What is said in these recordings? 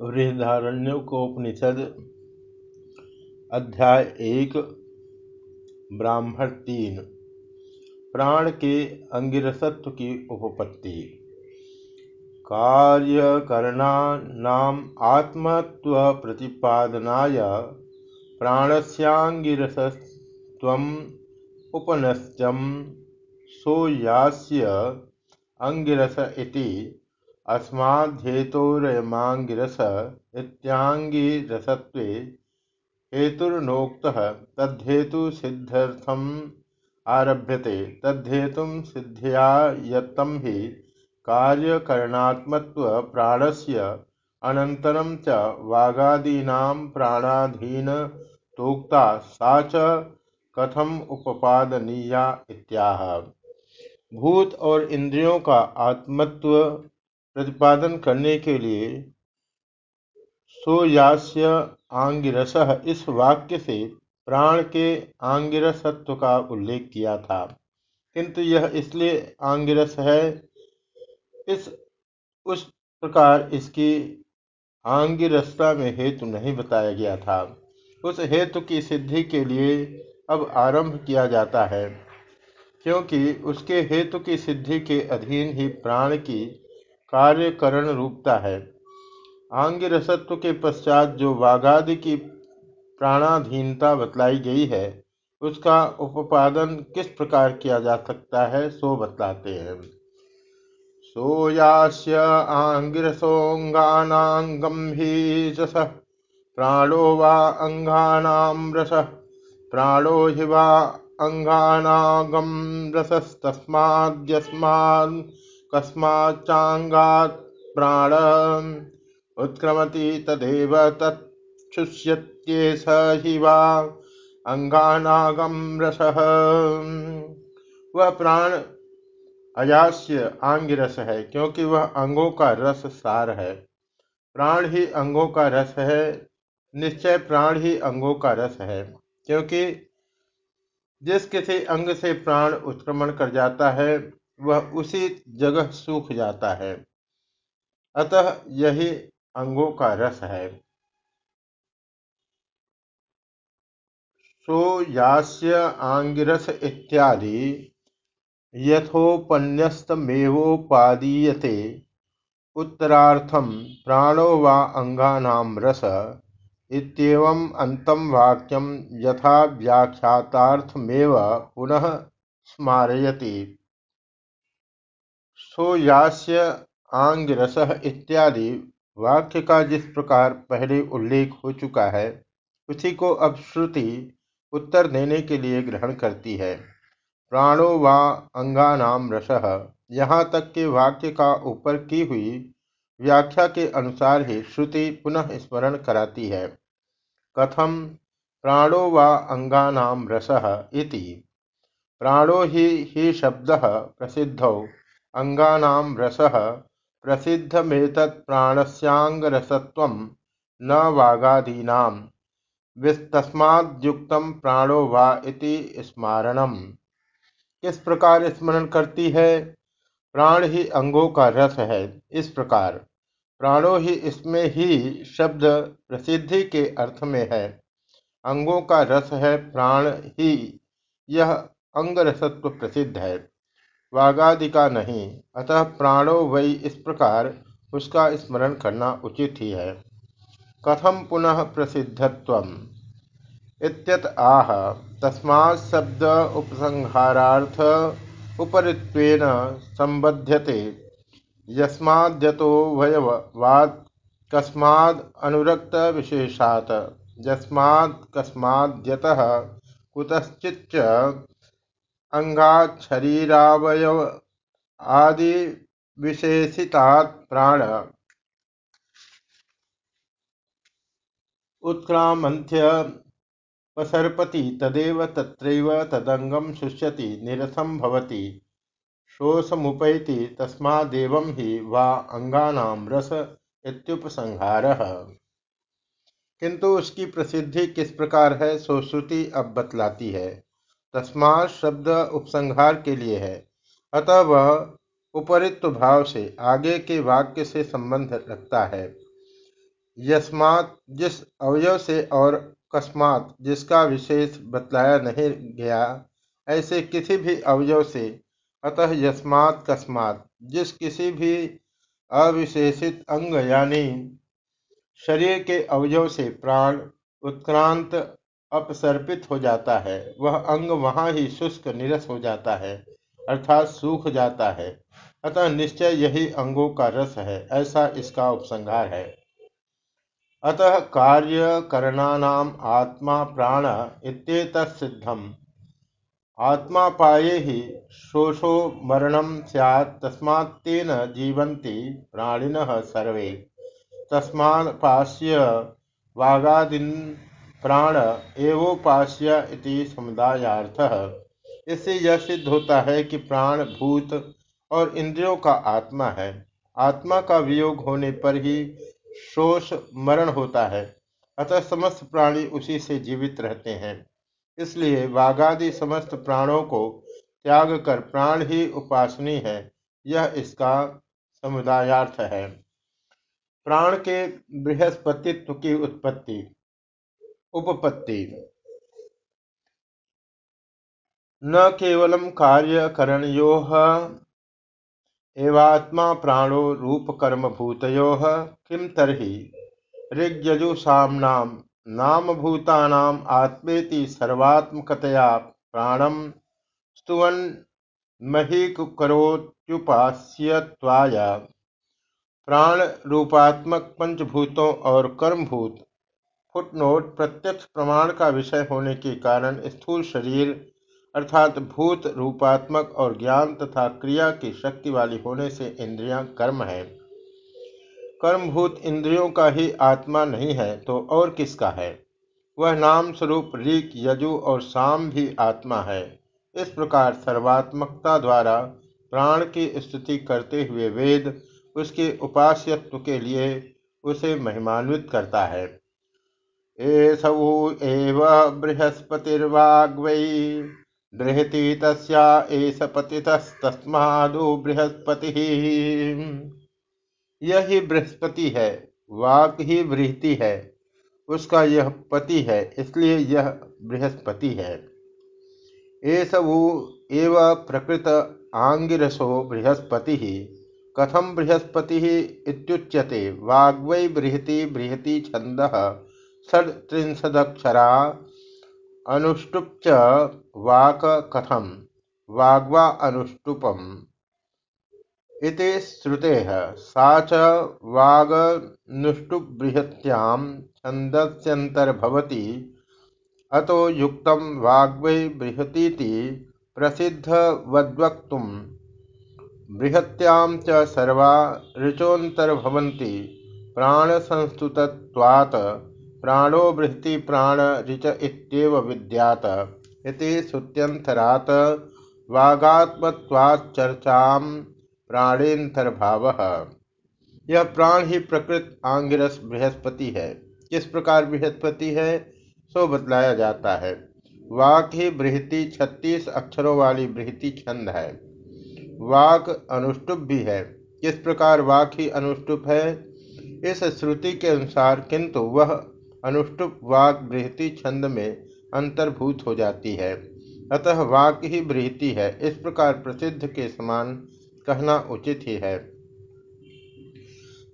बृहदारण्यकोपनिषद अध्याय एक, ब्राह्मण तीन। प्राण के अंगिरसत्व की उपपत्ति। कार्यकरणानाम आत्मत्व प्रतिपादनाय प्राणस्यांगिरसत्वम उपनश्यम सोयास्य अंगिरस इति अस्माद्धेतोरयमाङ्गिरस इत्याङ्गिरसत्वे हेतुर्नोक्तः तद्धेतुसिद्ध्यर्थम् आरभ्यते। तद्धेतुं सिद्ध्यायत्तं हि कार्यकरणात्मत्वप्राणस्य अनन्तरं च वागादीनां प्राणाधीनतोक्ता सा च कथम उपादनीया इत्याह। भूत और इंद्रियों का आत्मत्व प्रतिपादन करने के लिए सोयास्य आंगिरस इस वाक्य से प्राण के आंगिरसत्व का उल्लेख किया था। किंतु यह इसलिए आंगिरस है, इस, उस प्रकार इसकी आंगिरसता में हेतु नहीं बताया गया था। उस हेतु की सिद्धि के लिए अब आरंभ किया जाता है, क्योंकि उसके हेतु की सिद्धि के अधीन ही प्राण की कार्यकरण रूपता है। आंगिरसत्व के पश्चात जो वाघादि की प्राणाधीनता बतलाई गई है, उसका उपादन किस प्रकार किया जा सकता है, सो बतलाते हैं। सोयास्य आंगिरसोंगानांगम्भीरस प्राणो वा अंगानाम रस, प्राणो हि वा अंगानागम रसस्तस्माद्यस्मान् कस्माच्चाङ्गात् प्राण उत्क्रमति तदेव तच्छुष्यत्येष हि वा अंगानागम रस। वह प्राण अयास्य आंगिरस है, क्योंकि वह अंगों का रस सार है। प्राण ही अंगों का रस है, निश्चय प्राण ही अंगों का रस है, क्योंकि जिस किसी अंग से प्राण उत्क्रमण कर जाता है वह उसी जगह सूख जाता है। अतः यही अंगों का रस है। सो यास्य आंगिरस इत्यादि यथोपन्यस्तमेवोपादीयते। उत्तरार्थम प्राणो वा अंगानाम रस इत्येवम् अंतम वाक्यम यथा व्याख्यातार्थमेव पुनः स्मारयति। सोयास्य आंगिरस इत्यादि वाक्य का जिस प्रकार पहले उल्लेख हो चुका है। उसी को अब श्रुति उत्तर देने के लिए ग्रहण करती है। प्राणो व अंगानाम रस यहाँ तक के वाक्य का ऊपर की हुई व्याख्या के अनुसार ही श्रुति पुनः स्मरण कराती है। कथम प्राणो व अंगानाम रस इति। प्राणो ही ही शब्द प्रसिद्धौ अंगानाम रस प्रसिद्धमेतत्प्राणस्यांगरसत्वं न वागादीनाम विस्तस्माद्युक्तम प्राणो वा इति स्मारणम। किस प्रकार स्मरण करती है? प्राण ही अंगों का रस है। इस प्रकार, प्राणो ही इसमें ही शब्द प्रसिद्धि के अर्थ में है। अंगों का रस है, प्राण ही, यह अंग रसत्व प्रसिद्ध है। वागादि का नहीं। अतः प्राणो वै इस प्रकार उसका स्मरण करना उचित ही है। कथम पुनः प्रसिद्धत्व इत्यत आह, तस्मात् शब्द उपसंहारार्थ उपरित्वेन संबध्यते। यस्माद्यतो वयवाद कस्माद् अनुरक्त विशेषात। यस्मात् कस्माद्यतः कुतश्चिच्च अंगाच्छरीरावयव आदि विशेषितात् प्राण। उत्क्रामंथ्य पसर्पति तदेव तत्रैव तदंगम शुष्यति निरसम भवति। शोषमुपैति तस्मादेवं हि वा अंगानाम रस इत्युपसंहारः। किंतु उसकी प्रसिद्धि किस प्रकार है, सो श्रुति अब बतलाती है। तस्मात शब्द उपसंहार के लिए है। अतः वह उपरित्व भाव से आगे के वाक्य से संबंध रखता है। यस्मात्, जिस अवयव से और कस्मात, जिसका विशेष बतलाया नहीं गया, ऐसे किसी भी अवयव से, अतः यस्मात, कस्मात, जिस किसी भी अविशेषित अंग यानी शरीर के अवयव से प्राण, उत्क्रांत अपसर्पित हो जाता है। वह अंग वहाँ ही शुष्क, निरस हो जाता है, अर्थात सूख जाता है। अतः निश्चय यही अंगों का रस है, ऐसा इसका उपसंहार है। अतः कार्यकरणानाम आत्मा प्राण इत्येतत्सिद्धम् आत्मा पाये ही शोषो मरणम स्यात् तस्मात्तेन जीवंती प्राणिनः सर्वे। तस्मापास्य वागादीन प्राण एवोपास्य समुदायार्थः। इससे यह सिद्ध होता है कि प्राण भूत और इंद्रियों का आत्मा है। आत्मा का वियोग होने पर ही शोष मरण होता है। अतः समस्त प्राणी उसी से जीवित रहते हैं। इसलिए वाघादि समस्त प्राणों को त्याग कर प्राण ही उपासनी है। यह इसका समुदायार्थ है। प्राण के बृहस्पतित्व की उत्पत्ति। उपपत्ति। न केवलम कार्यकरणयो, एवात्मा प्राणो रूपकर्म भूतयो किम तरी ऋग्यजुषाम्नाम नाम भूतानाम आत्मेति सर्वात्मकतया प्राणम स्तुवन महीकरोत्युपास्यत्वाय प्राण रूपात्मक पंचभूतों और कर्मभूत फुटनोट प्रत्यक्ष प्रमाण का विषय होने के कारण स्थूल शरीर, अर्थात भूत, रूपात्मक और ज्ञान तथा क्रिया की शक्ति वाली होने से इंद्रियाँ कर्म है। कर्मभूत इंद्रियों का ही आत्मा नहीं है तो और किसका है? वह नाम स्वरूप ऋक, यजु और साम भी आत्मा है। इस प्रकार सर्वात्मकता द्वारा प्राण की स्तुति करते हुए वेद उसके उपास्यत्व के लिए उसे महिमान्वित करता है। एसौ एव बृहस्पतिर्वाग्वै। बृहति तस्या एष पतितस्तस्मादु बृहस्पति। यही बृहस्पति है वाक ही बृहति है, उसका यह पति है, इसलिए यह बृहस्पति है। एसवु एव प्रकृत आंगिरसो बृहस्पति। कथम बृहस्पति इत्युच्यते, वाग्वै बृहति बृहति छंद षड्त्रिंशदक्षरा अनुष्टुप च वाक कथम वाग्वा अनुष्टुपम। इति श्रुतेः। सा च वागनुष्टुबृहत्यां छन्दस्यन्तर्भवति, अतो युक्तं वाग्वै बृहतीति प्रसिद्धवद्वक्तुम्। बृहत्यां च सर्वा ऋचोऽन्तर्भवन्ति, प्राणसंस्तुतत्वात् प्राणो बृहति प्राण ऋच इत्येव विद्यात। इति श्रुत्यंतरात् वागात्मत्वाच्चर्चां प्राणेन्तर्भाव यह प्राण ही प्रकृत आंगिरस बृहस्पति है। किस प्रकार बृहस्पति है, सो बतलाया जाता है। वाक ही बृहति छत्तीस अक्षरों वाली बृहति छंद है। वाक अनुष्टुप भी है। किस प्रकार वाक ही अनुष्टुप है, इस श्रुति के अनुसार किंतु वह अनुष्टुप वाक बृहति छंद में अंतर्भूत हो जाती है। अतः वाक ही बृहति है। इस प्रकार प्रसिद्ध के समान कहना उचित ही है।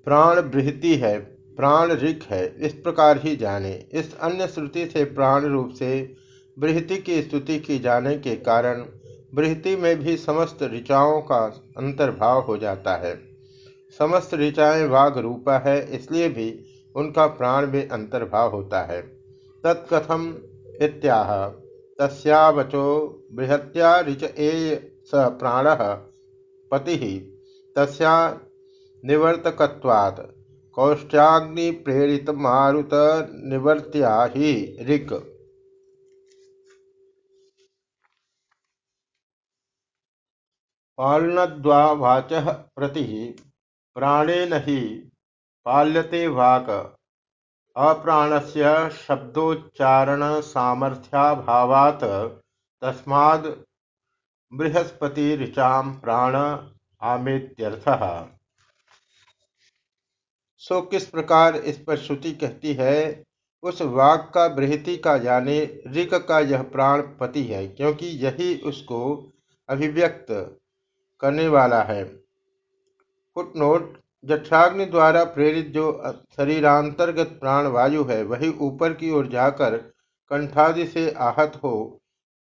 प्राण बृहति है, प्राण ऋख है, इस प्रकार ही जाने। इस अन्य श्रुति से प्राण रूप से बृहति की स्तुति की जाने के कारण बृहति में भी समस्त ऋचाओं का अंतर्भाव हो जाता है। समस्त ऋचाएँ वाघ रूपा है, इसलिए भी उनका प्राण में अंतर्भाव होता है। तत्कथम इत्याह। तस्यावचो बृहत्या ऋच ए स प्राण पति। तस्या निवर्तकवाद कौष्ट्याग्नि प्रेरित मारुत निवर्त्या ही ऋक। पालनद्वावाच प्रति। प्राणेन ही पाल्यते वाक। अप्राणस्य शब्दोच्चारणसामर्थ्याभावात् तस्माद् बृहस्पतिऋचां प्राण आमेत्यर्थः। सो किस प्रकार इस पर श्रुति कहती है, उस वाक का बृहति का यानी ऋक का यह प्राण पति है, क्योंकि यही उसको अभिव्यक्त करने वाला है। फुटनोट जठराग्नि द्वारा प्रेरित जो शरीरांतर्गत प्राण वायु है, वही ऊपर की ओर जाकर कंठादि से आहत हो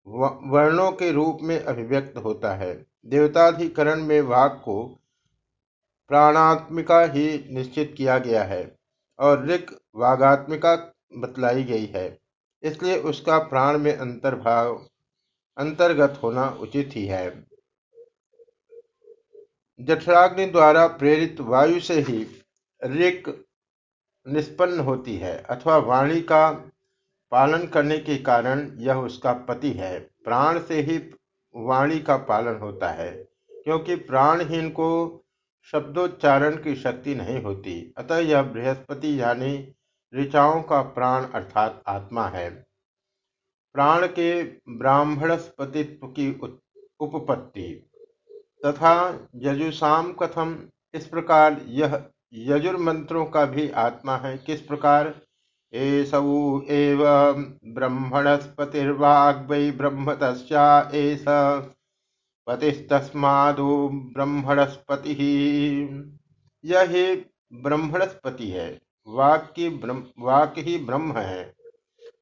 वर्णों के रूप में अभिव्यक्त होता है। देवताधिकरण में वाक को प्राणात्मिका ही निश्चित किया गया है और ऋक वागात्मिका बतलाई गई है। इसलिए उसका प्राण में अंतर्भाव, अंतर्गत होना उचित ही है। जठराग्नि द्वारा प्रेरित वायु से ही ऋक निष्पन्न होती है अथवा वाणी का पालन करने के कारण यह उसका पति है। प्राण से ही वाणी का पालन होता है, क्योंकि प्राणहीन को शब्दोच्चारण की शक्ति नहीं होती। अतः यह बृहस्पति यानी ऋचाओं का प्राण अर्थात आत्मा है। प्राण के ब्राह्मणस्पतित्व की उपपत्ति। तथा यजुषाम कथम। इस प्रकार यह यजुर्मंत्रों का भी आत्मा है। किस प्रकार? एसौ एव ब्रह्मणस्पतिर्वाग्वै ब्रह्म तस्या एष पतिस्तस्मादो ब्रह्मणस्पति। यह ही ब्रह्मणस्पति है। वाक की ब्रह्म, वाक ही ब्रह्म है।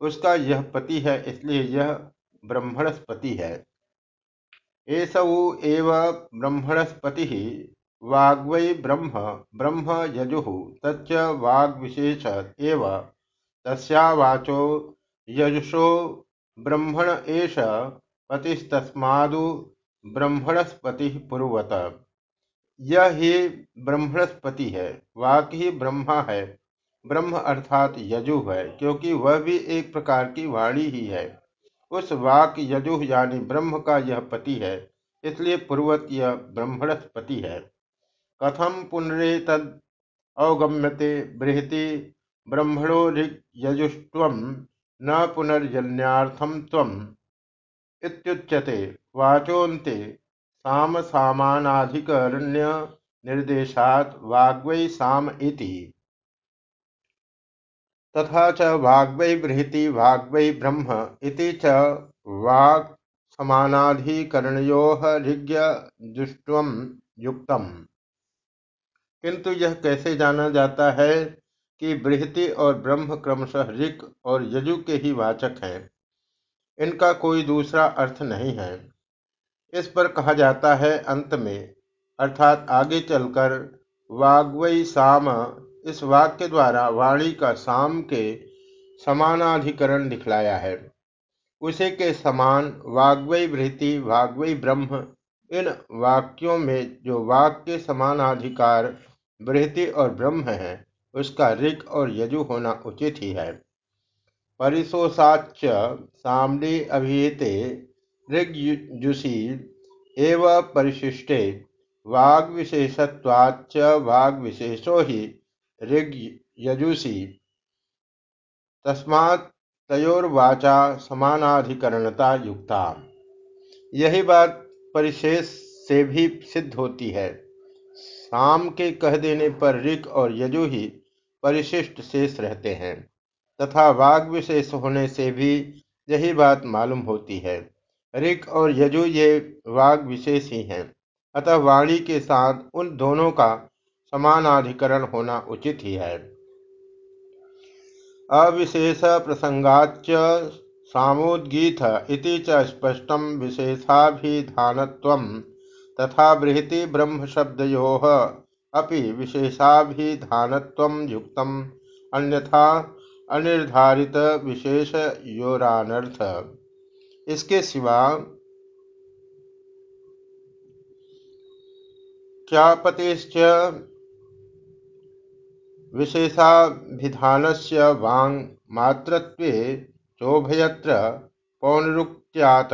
उसका यह पति है, इसलिए यह ब्रह्मणस्पति है। एसौ एव ब्रह्मणस्पति वाग्वै ब्रह्म ब्रह्म यजु, तच्च वाग्विशेष एव। तस्यावाचो यजुषो ब्रह्मण एष पतिस्तस्मादु ब्रह्मणस्पति पूर्वत। यह ही ब्रह्मणस्पति है, वाक ही ब्रह्मा है। ब्रह्म अर्थात यजु है, क्योंकि वह भी एक प्रकार की वाणी ही है। उस वाक यजु यानी ब्रह्म का यह पति है, इसलिए पूर्वत यह ब्रह्मणस पति है। कथम पुनरेत अवगम्यते बृहति ब्रह्मणो यजुष्व न पुनर्जन्यार्थम तम इत्युच्यते वाचोन्ते सामसामानाधिकरण्य निर्देशात वाग्वै साम इति। तथा च वाग्वै बृहति वाग्वै ब्रह्म इति च वाक् समानाधिकरणयोः ऋग्यजुष्टम युक्तम। किंतु यह कैसे जाना जाता है कि बृहति और ब्रह्म क्रमशः ऋक और यजु के ही वाचक हैं। इनका कोई दूसरा अर्थ नहीं है। इस पर कहा जाता है अंत में, अर्थात आगे चलकर वाग्वई साम इस वाक्य द्वारा वाणी का साम के समानाधिकरण दिखलाया है। उसे के समान वाग्वई वृत्ति वाग्वई ब्रह्म, इन वाक्यों में जो वाक्य समानाधिकार बृहति और ब्रह्म है, उसका ऋग और यजु होना उचित ही है। परिशोषाच सामने अभिहिते ऋग्जुषी एव परिशिष्टे वाग विशेषत्वाच वाग विशेषो ही ऋग यजुषी। तस्मात् तयोर्वाचा समानाधिकरणता युक्ता। यही बात परिशेष से भी सिद्ध होती है। शाम के कह देने पर ऋक और यजु ही परिशिष्ट शेष रहते हैं, तथा वाग विशेष होने से भी यही बात मालूम होती है। ऋक और यजु ये वाग विशेष ही हैं, अतः वाणी के साथ उन दोनों का समानाधिकरण होना उचित ही है। अविशेष प्रसंगाच सामोदगीत इति च स्पष्टम विशेषाभिधानत्वम तथा बृहति ब्रह्म शब्दयो अपि विशेषाभिधानत्वम युक्तम, अन्यथा अनिर्धारित विशेष योरानर्थ इसके सिवा क्या पतिश्च विशेषाभिधानस्य वाङ्मात्रत्वे चोभयत्र पौनरुक्त्यात्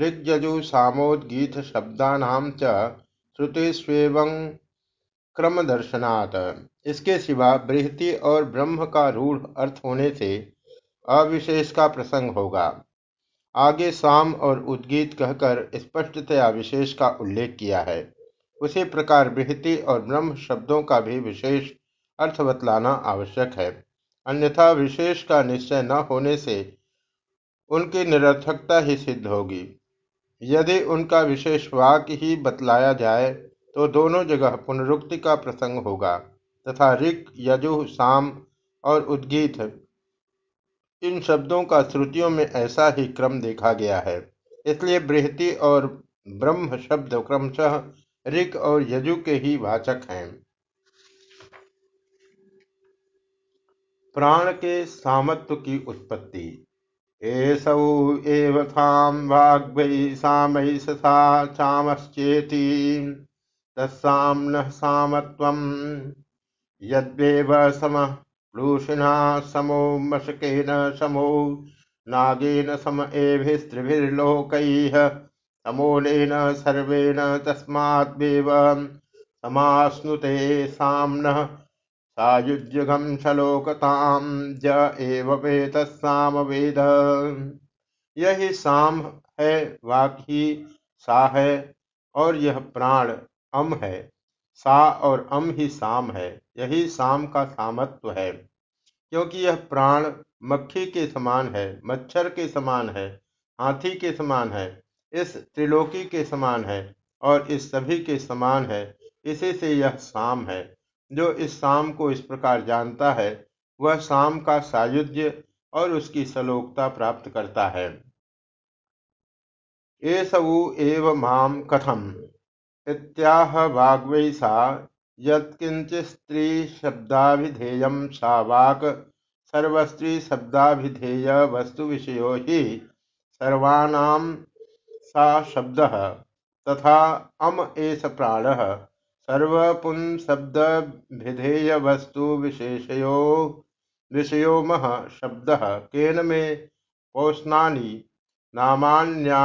ऋग्यजुसामोद्गीतशब्दानां च श्रुतिस्वेवं क्रमदर्शनात्। इसके सिवा बृहति और ब्रह्म का रूढ़ अर्थ होने से अविशेष का प्रसंग होगा। आगे साम और उद्गीत कहकर स्पष्टतया विशेष का उल्लेख किया है। उसी प्रकार बृहति और ब्रह्म शब्दों का भी विशेष अर्थ बतलाना आवश्यक है। अन्यथा विशेष का निश्चय न होने से उनकी निरर्थकता ही सिद्ध होगी। यदि उनका विशेष वाक्य ही बतलाया जाए तो दोनों जगह पुनरुक्ति का प्रसंग होगा, तथा ऋक, यजु, साम और उद्गीत, इन शब्दों का श्रुतियों में ऐसा ही क्रम देखा गया है। इसलिए बृहति और ब्रह्म शब्द क्रमशः ऋक और यजु के ही वाचक हैं। प्राण के सामत्व की उत्पत्ति। एसौ वाग्वै यद्वेव सम प्लूषिणा समो मशकेन समो नागेन सम एभिस्त्रिभिर्लोकैः समूलेन सर्वेण तस्माद्वेव समाश्नुते साम्नः सायुज्यघम छलोकताम ज एव वेतसाम वेद यही साम है वाक ही सा है, और यह प्राण अम है। सा और अम ही साम है। यही साम का सामत्व है। क्योंकि यह प्राण मक्खी के समान है, मच्छर के समान है, हाथी के समान है, इस त्रिलोकी के समान है, और इस सभी के समान है। इसी से यह साम है। जो इस साम को इस प्रकार जानता है, वह साम का सायुज्य और उसकी सलोकता प्राप्त करता है। सबू एव माम कथम। इत्याह वाग्वै स्त्री शब्दाभिधेय सा सर्वस्त्री शब्दाभिधेय वस्तु विषयो ही सर्वानाम सा शब्द, तथा अम एस प्राण। सर्वपुंशब्दभिधेय वस्तु विशेषयो विषयो मह शब्द केन मे पौष्णानि नामान्यान्योषिति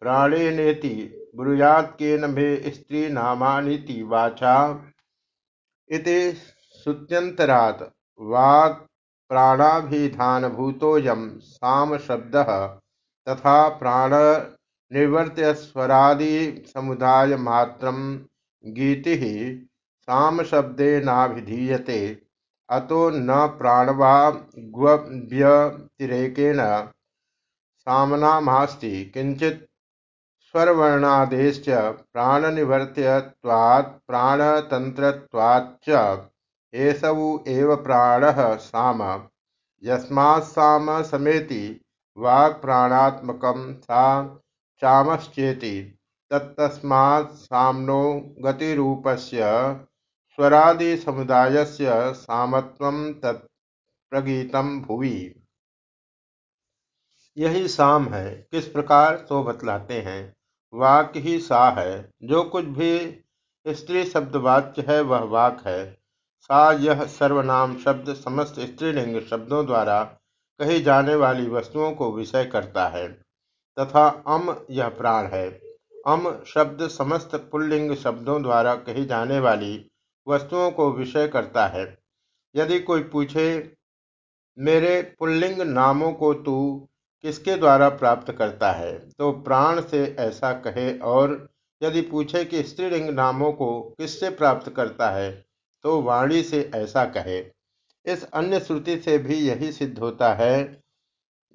प्राणेनेति ब्रूयात् केन मे स्त्री नामानीति वाचा इति श्रुत्यंतरात् वाक् प्राणाभिधानभूतोऽयं सामशब्दः तथा प्राण निवर्त्य स्वरादि समुदाय मात्र गीति साम शब्देनाभिधीयते अतो न प्राणवा ग्व्यतिरेकेण सामनामास्ति। किंचित स्वरवर्णादेश्च प्राणनिवर्त्यत्वात् प्राणतन्त्रत्वाच्च एसौ एव प्राणः साम। यस्मात्साम समेति वाक् प्राणात्मकं सा चामश्चेति। साम्नो गतिरूपस्य स्वरादिसमुदायस्य सामत्वं तत्प्रगीतम भुवि। यही साम है, किस प्रकार तो बतलाते हैं। वाक्य ही सा है, जो कुछ भी स्त्री शब्द वाच्य है, वह वाक है। सा यह सर्वनाम शब्द समस्त स्त्रीलिंग शब्दों द्वारा कही जाने वाली वस्तुओं को विषय करता है। तथा अम यह प्राण है। अम शब्द समस्त पुल्लिंग शब्दों द्वारा कही जाने वाली वस्तुओं को विषय करता है। यदि कोई पूछे, मेरे पुल्लिंग नामों को तू किसके द्वारा प्राप्त करता है? तो प्राण से ऐसा कहे और यदि पूछे कि स्त्रीलिंग नामों को किससे प्राप्त करता है तो वाणी से ऐसा कहे। इस अन्य श्रुति से भी यही सिद्ध होता है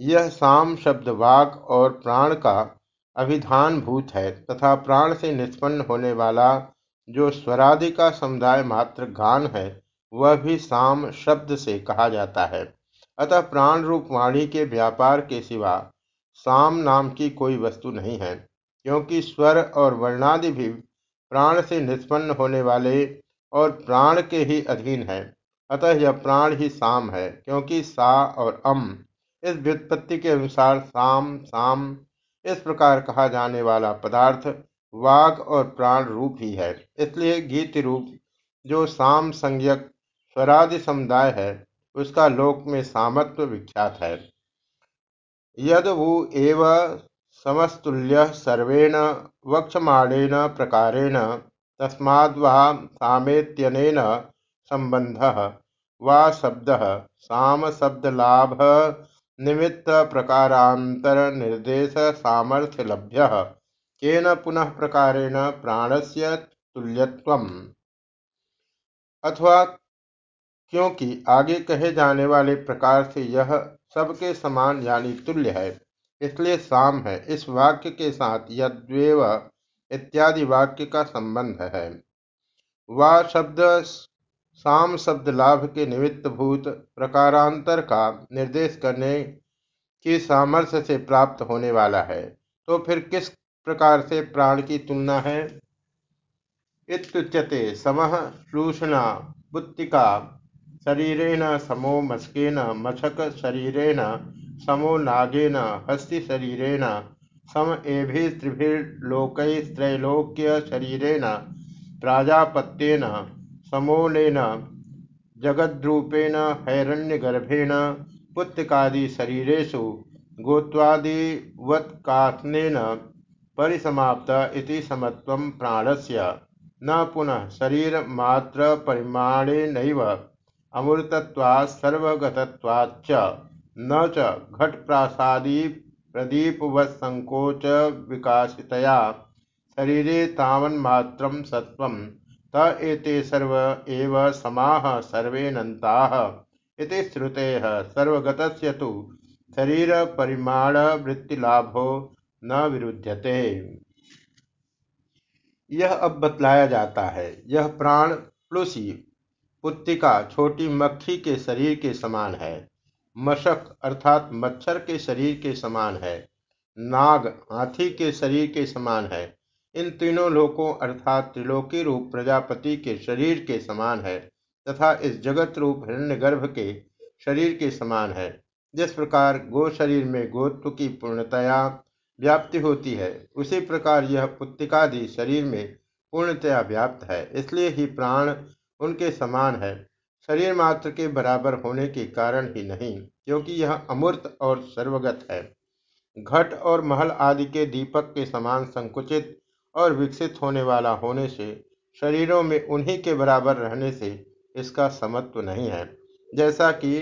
यह साम शब्द वाक और प्राण का अभिधान भूत है तथा प्राण से निष्पन्न होने वाला जो स्वरादि का समुदाय मात्र गान है, वह भी साम शब्द से कहा जाता है। अतः प्राण रूप वाणी के व्यापार के सिवा साम नाम की कोई वस्तु नहीं है, क्योंकि स्वर और वर्णादि भी प्राण से निष्पन्न होने वाले और प्राण के ही अधीन है। अतः यह प्राण ही साम है, क्योंकि सा और अम इस व्युत्पत्ति के अनुसार साम साम, इस प्रकार कहा जाने वाला पदार्थ वाग और प्राण रूप ही है। इसलिए गीत रूप, जो साम संज्ञक स्वरादि समुदाय है, उसका लोक में सामत्व विख्यात है। यद वो एव समस्तुल्य सर्वेण वक्षमाणेन प्रकारेण तस्माद्वा सामेत्यनेन संबंध वा शब्द साम शब्द लाभ निमित्त प्रकारांतर निर्देश सामर्थ्य लभ्य केन पुनः प्रकारेण प्राणस्य तुल्यत्वम्। अथवा क्योंकि आगे कहे जाने वाले प्रकार से यह सबके समान यानी तुल्य है, इसलिए साम है। इस वाक्य के साथ यद्वेव इत्यादि वाक्य का संबंध है। वा शब्द साम शब्द लाभ के निमित्त भूत प्रकारांतर का निर्देश करने की सामर्थ्य से प्राप्त होने वाला है। तो फिर किस प्रकार से प्राण की तुलना है? इत्युच्यते, समः श्लूषणा पुत्तिका शरीरेण समो मस्केन मछक शरीरेण समो नागेन हस्तिशरीरेण सम एभिस्त्रिभिर्लोकैस्त्रैलोक्य शरीरेण, प्राजापत्येन समोलेन जगद्रूपेण, हैरण्यगर्भेण, पुत्तिकादि शरीरेषु गोत्वादिवत्कात्नेन परिसमाप्त इति समत्वं प्राणस्य। न पुनः शरीर मात्र परिमाणेनैव अमूर्तत्वात् सर्वगतत्वाच्च। न च घटप्रासादी प्रदीपवत्संकोच विकासितया। शरीरे तावन्मात्रं सत्वं त सर्व एव समाः सर्वेऽनन्ताः इति श्रुतेः सर्वगतस्य तु शरीरपरिमाणवृत्तिलाभो न विरुध्यते। यह अब बतलाया जाता है। यह प्राण प्लुसी पुत्तिका छोटी मक्खी के शरीर के समान है। मशक अर्थात मच्छर के शरीर के समान है। नाग हाथी के शरीर के समान है। इन तीनों लोकों अर्थात त्रिलोकी रूप प्रजापति के शरीर के समान है तथा इस जगत रूप हिरण्यगर्भ के शरीर के समान है। जिस प्रकार गो शरीर में गोत्व की पूर्णतया व्याप्ति होती है, उसी प्रकार यह पुत्तिकादि शरीर में पूर्णतया व्याप्त है, इसलिए ही प्राण उनके समान है। शरीर मात्र के बराबर होने के कारण ही नहीं, क्योंकि यह अमूर्त और सर्वगत है। घट और महल आदि के दीपक के समान संकुचित और विकसित होने वाला होने से शरीरों में उन्हीं के बराबर रहने से इसका समत्व नहीं है। जैसा कि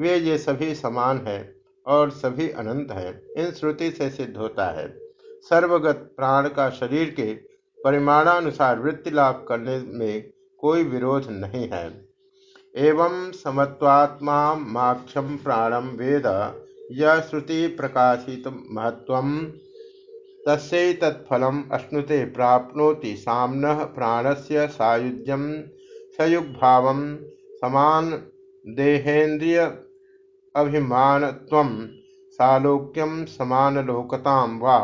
वे ये सभी समान है और सभी अनंत है, इन श्रुति से सिद्ध होता है। सर्वगत प्राण का शरीर के परिमाणानुसार वृत्ति लाभ करने में कोई विरोध नहीं है। एवं समत्वात्मा माक्षम प्राणम वेद, यह श्रुति प्रकाशित महत्व तस्फलम अश्नुते प्राप्नोति सामन प्राणस्य सायुज्यम सयुग्भाव समान देहेन्द्रिय अभिमानत्वं सालोक्यं समानलोकतां वा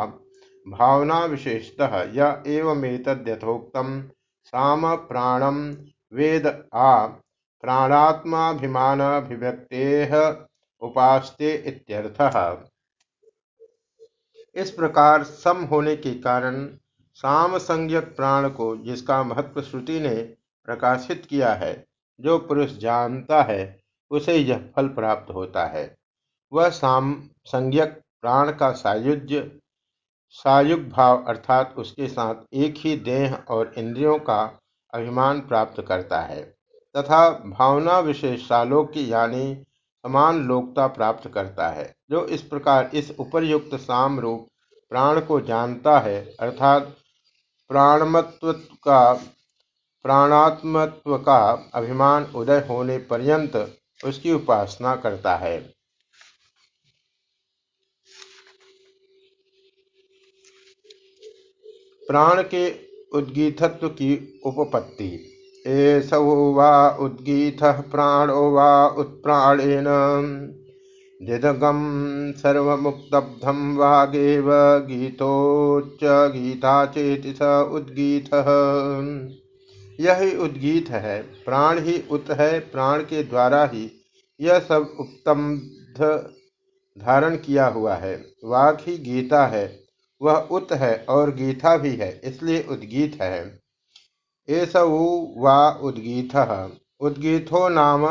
भावनाविशेषतः य एवमेतद्यथोक्तं साम प्राणं वेद आ प्राणात्माभिमानाभिव्यक्तेः उपास्ते इत्यर्थः इस प्रकार सम होने के कारण साम संज्ञक प्राण को जिसका महत्व श्रुति ने प्रकाशित किया है, जो पुरुष जानता है, उसे यह फल प्राप्त होता है। वह साम संज्ञक प्राण का सायुज्य, सायुग भाव अर्थात उसके साथ एक ही देह और इंद्रियों का अभिमान प्राप्त करता है, तथा भावना विशेष सालोक्य यानी समान लोकता प्राप्त करता है। जो इस प्रकार इस उपर्युक्त साम रूप प्राण को जानता है, अर्थात प्राणमत्व का, प्राणात्मत्व का अभिमान उदय होने पर्यंत उसकी उपासना करता है। प्राण के उद्गीतत्व की उपपत्ति। एसौ वा उद्गीत प्राणो वा उत्प्राणेन। दिदगम सर्वमुक्तब्धम वागेव गीतोच्च गीता चेति स उद्गीत। यही उद्गीत है, प्राण ही उत है, प्राण के द्वारा ही यह सब उत्तम धारण किया हुआ है। वाक ही गीता है, वह उत है और गीता भी है, इसलिए उद्गीत है। एसऊ वा उद्गीत, उद्गीतो नाम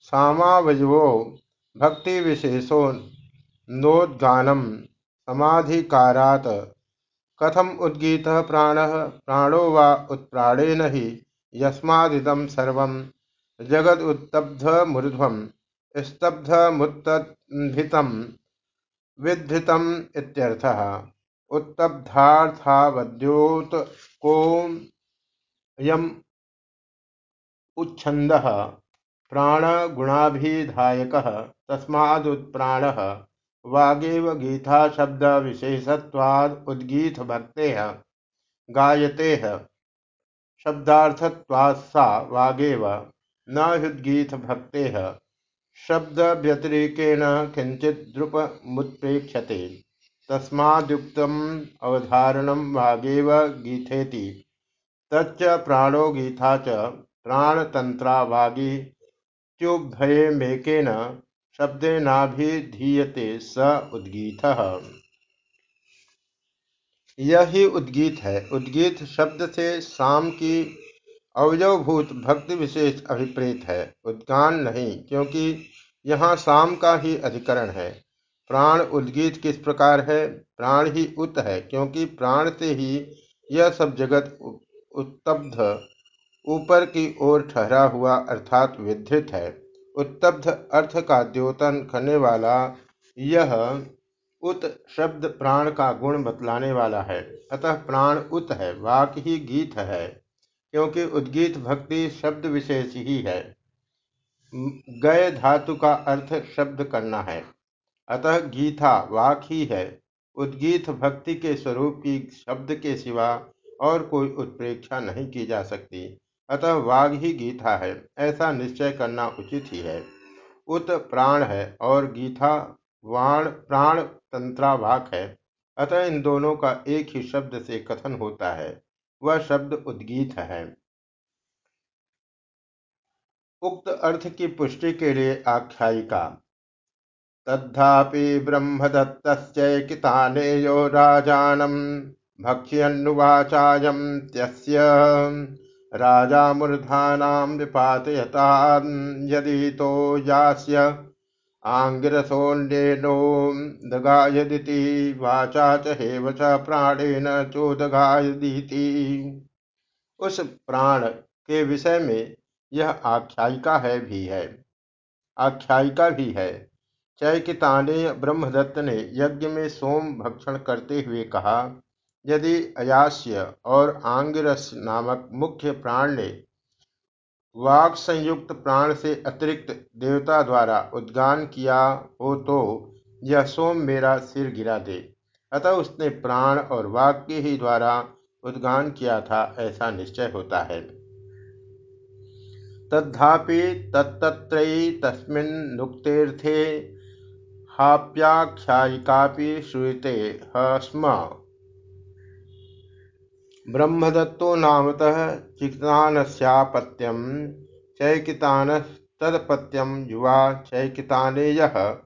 सामावयवो भक्ति विशेषो नोद्गानम समाधिकारात। कथम उद्गीत प्राण? प्राणो वा उत्प्राणेन ही यस्मादिदं सर्वं जगदुत्तब्धमूर्ध्वं स्तब्धमुत्तद्धितं विद्धितम् इत्यर्थः। उत्तब्धार्थावद्योत को यम उच्छन्दः। प्राणगुणाभिधायकः तस्मादुत्प्राणः। वागेव गीताशब्दविशेषत्वाद् उद्गीतभक्तेः गायतेः। शब्दार्थत्वात्सा वागेव न ह्युद्गीतभक्तेः शब्दव्यतिरेकेण किञ्चिद्रुपमुत्प्रेक्ष्यते तस्माद्युक्तम् अवधारणं वागेव गीथेति। तच्च प्राणो गीता च प्राणतन्त्रा वागी त्युभयमेकेन शब्देनाभिधीयते स उद्गीतः। यही उद्गीत है। उद्गीत शब्द से साम की अवयवभूत भक्ति विशेष अभिप्रेत है। उद्गान नहीं, क्योंकि यहाँ साम का ही अधिकरण है। प्राण उद्गीत किस प्रकार है? प्राण ही उत है, क्योंकि प्राण से ही यह सब जगत उत्तब्ध ऊपर की ओर ठहरा हुआ अर्थात विधृत है। उत्तब्ध अर्थ का द्योतन करने वाला यह उत शब्द प्राण का गुण बतलाने वाला है। अतः प्राण उत है, वाक ही गीत है, क्योंकि उद्गीत भक्ति शब्द विशेष ही है। गय धातु का अर्थ शब्द करना है। अतः गीता वाक ही है। उद्गीत भक्ति के स्वरूप की शब्द के सिवा और कोई उत्प्रेक्षा नहीं की जा सकती। अतः वाग ही गीता है। ऐसा निश्चय करना उचित ही है। उत प्राण है और गीता वाण प्राण तंत्रावाक है। अतः इन दोनों का एक ही शब्द से कथन होता है। वह शब्द उद्गीत है। उक्त अर्थ की पुष्टि के लिए आख्यायिका। तद्धापि ब्रह्मदत्तश्चैकितानेयो राजानम् भक्ष्यन्नुवाचायं त्यस्य। राजा मूर्धानां यदि तो यास्य आङ्गिरसोऽन्येनो दगायदिति, वाचा च हेव च प्राणेन चोदगायदीति। उस प्राण के विषय में यह आख्यायिका है भी है। आख्यायिका भी है। चैकिताने ब्रह्मदत्त ने यज्ञ में सोम भक्षण करते हुए कहा यदि अयास्य और आंगिरस नामक मुख्य प्राण ने वाक संयुक्त प्राण से अतिरिक्त देवता द्वारा उद्गान किया हो तो यह सोम मेरा सिर गिरा दे। अतः उसने प्राण और वाक के ही द्वारा उद्गान किया था, ऐसा निश्चय होता है। तद्धापि तत्तत्रयी तस्मिन्नुक्तेऽर्थे हाप्याख्यायिकापि श्रूयते स्म। ब्रह्मदत्तो नामतः चिकितानस्यापत्यं चैकितानस्तदपत्यं युवा चैकितानेयः।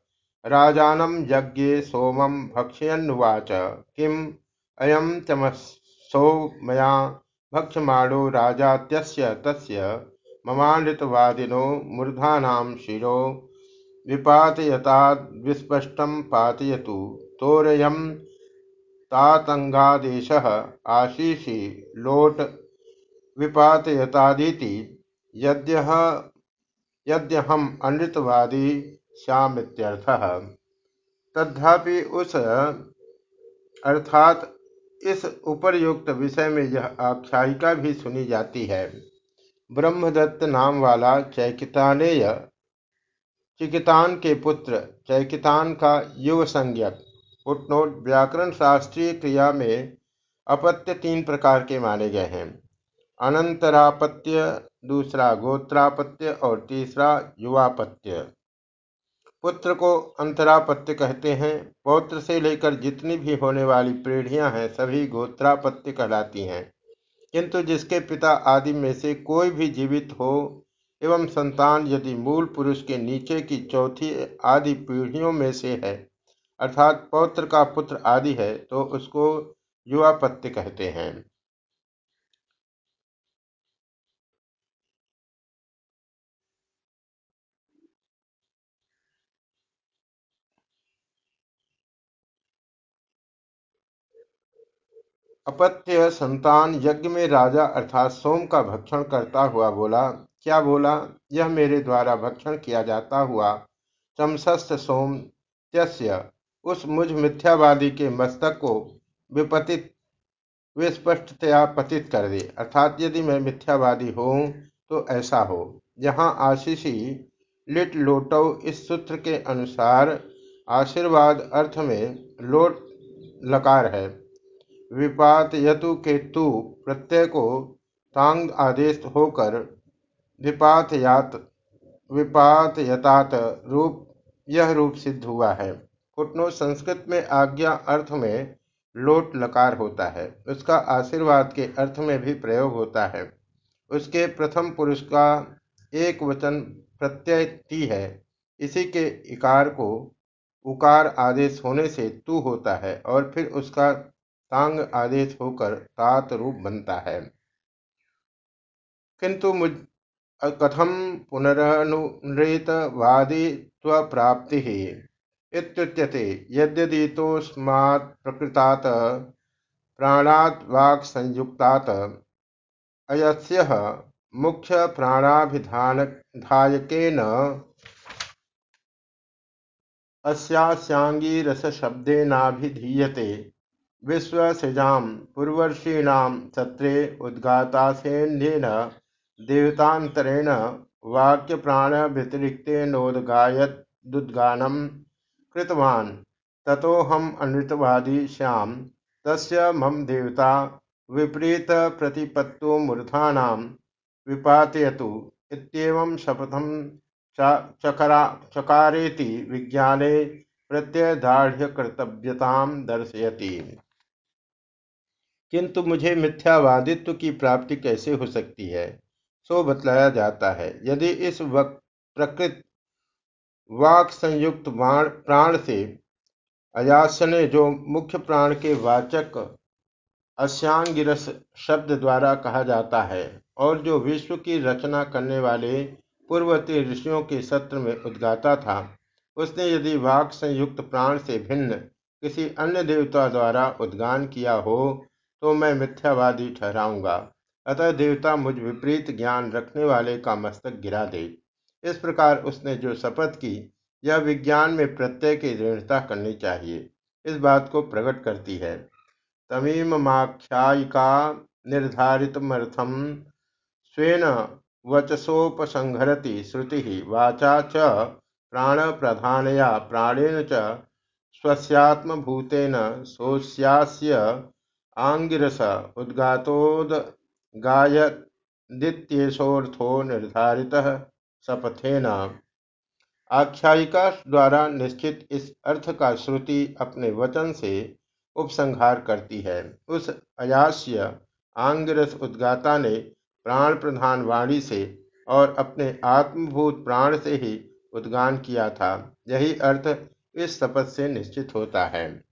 राजानं यज्ञे सोमं भक्षयन्नुवाच। किम् अयं चमसो मया भक्ष्यमाणो राजा त्यस्य तस्य ममानृतवादिनो मूर्धानां शिरो विपातयताद्विस्पष्टं पातयतु। तोरयं तातंगादेशः आशीषि लोट विपातयतादिति यद्यह यद्यहम अनृतवादी श्यामित्यर्थः तद्धापि उस अर्थात इस उपरयुक्त विषय में यह आख्यायिका भी सुनी जाती है। ब्रह्मदत्त नाम वाला चैकितानेय, चिकितान के पुत्र, चैकितान का युग संज्ञक फुटनोट व्याकरण शास्त्रीय क्रिया में अपत्य तीन प्रकार के माने गए हैं। अनंतरापत्य, दूसरा गोत्रापत्य और तीसरा युवापत्य। पुत्र को अंतरापत्य कहते हैं। पौत्र से लेकर जितनी भी होने वाली पीढ़ियाँ हैं, सभी गोत्रापत्य कहलाती हैं। किंतु जिसके पिता आदि में से कोई भी जीवित हो एवं संतान यदि मूल पुरुष के नीचे की चौथी आदि पीढ़ियों में से है अर्थात पौत्र का पुत्र आदि है तो उसको युवापत्य कहते हैं। अपत्य संतान यज्ञ में राजा अर्थात सोम का भक्षण करता हुआ बोला, क्या बोला? यह मेरे द्वारा भक्षण किया जाता हुआ चमसस्त सोम त्यस्य उस मुझ मिथ्यावादी के मस्तक को विपतित विस्पष्टतया पतित कर दे। अर्थात यदि मैं मिथ्यावादी हूँ तो ऐसा हो। यहाँ आशीषी लिट लोटव इस सूत्र के अनुसार आशीर्वाद अर्थ में लोट लकार है। विपात यतु के तु प्रत्यय को तांग आदेश होकर विपात यात, विपात यतात रूप, यह रूप सिद्ध हुआ है। फुटनो संस्कृत में आज्ञा अर्थ में लोट लकार होता है। उसका आशीर्वाद के अर्थ में भी प्रयोग होता है। उसके प्रथम पुरुष का एक वचन प्रत्यय ती है। इसी के इकार को उकार आदेश होने से तू होता है और फिर उसका तांग आदेश होकर तात रूप बनता है। किंतु मुझ, कथम पुनरनुरेतवादित्वप्राप्तिः इत्युच्यते। यद्यदितोऽस्मात् प्रकृतात् प्राणात् वाक्संयुक्तात् अयस्यः मुख्यप्राणाभिधायकेन अस्यास्याङ्गिरसशब्देनाभिधीयते। विश्वसृजां पूर्वर्षीणां सत्रे उद्गातासेन्येन देवतान्तरेण वाक्यप्राणव्यतिरिक्तेनोद्गायदुद्गानं कृतवान्। ततोऽहमनृतवादी स्याम् तस्य मम देवता विपरीतप्रतिपत्तोमूर्धानां विपातयतु। इत्येवं शपथं चकारेति विज्ञाने प्रत्ययदार्ढ्यकर्तव्यतां दर्शयति। किंतु मुझे मिथ्यावादित्व की प्राप्ति कैसे हो सकती है? सो बतलाया जाता है। यदि इस वक्त प्रकृत वाक संयुक्त प्राण से। अयासने जो मुख्य प्राण के वाचक अश्यांगिरस शब्द द्वारा कहा जाता है और जो विश्व की रचना करने वाले पूर्ववर्ती ऋषियों के सत्र में उद्गाता था, उसने यदि वाक संयुक्त प्राण से भिन्न किसी अन्य देवता द्वारा उद्गान किया हो तो मैं मिथ्यावादी ठहराऊँगा। अतः देवता मुझ विपरीत ज्ञान रखने वाले का मस्तक गिरा दे। इस प्रकार उसने जो शपथ की, यह विज्ञान में प्रत्यय की दृढ़ता करनी चाहिए। इस बात को प्रकट करती है। तमीमाख्यायिका निर्धारितमर्थम स्वेन वचसोपसंहरति श्रुति वाचा च प्राण प्रधानया प्राणेन च स्वस्यात्मभूतेन सोस्यास्य आंगिरस उद्गातोद गायदित्येषोऽर्थो निर्धारितः। शपथेन आख्यायिका द्वारा निश्चित इस अर्थ का श्रुति अपने वचन से उपसंहार करती है। उस अयास्य आंगिरस उद्गाता ने प्राण प्रधान वाणी से और अपने आत्मभूत प्राण से ही उद्गान किया था। यही अर्थ इस शपथ से निश्चित होता है।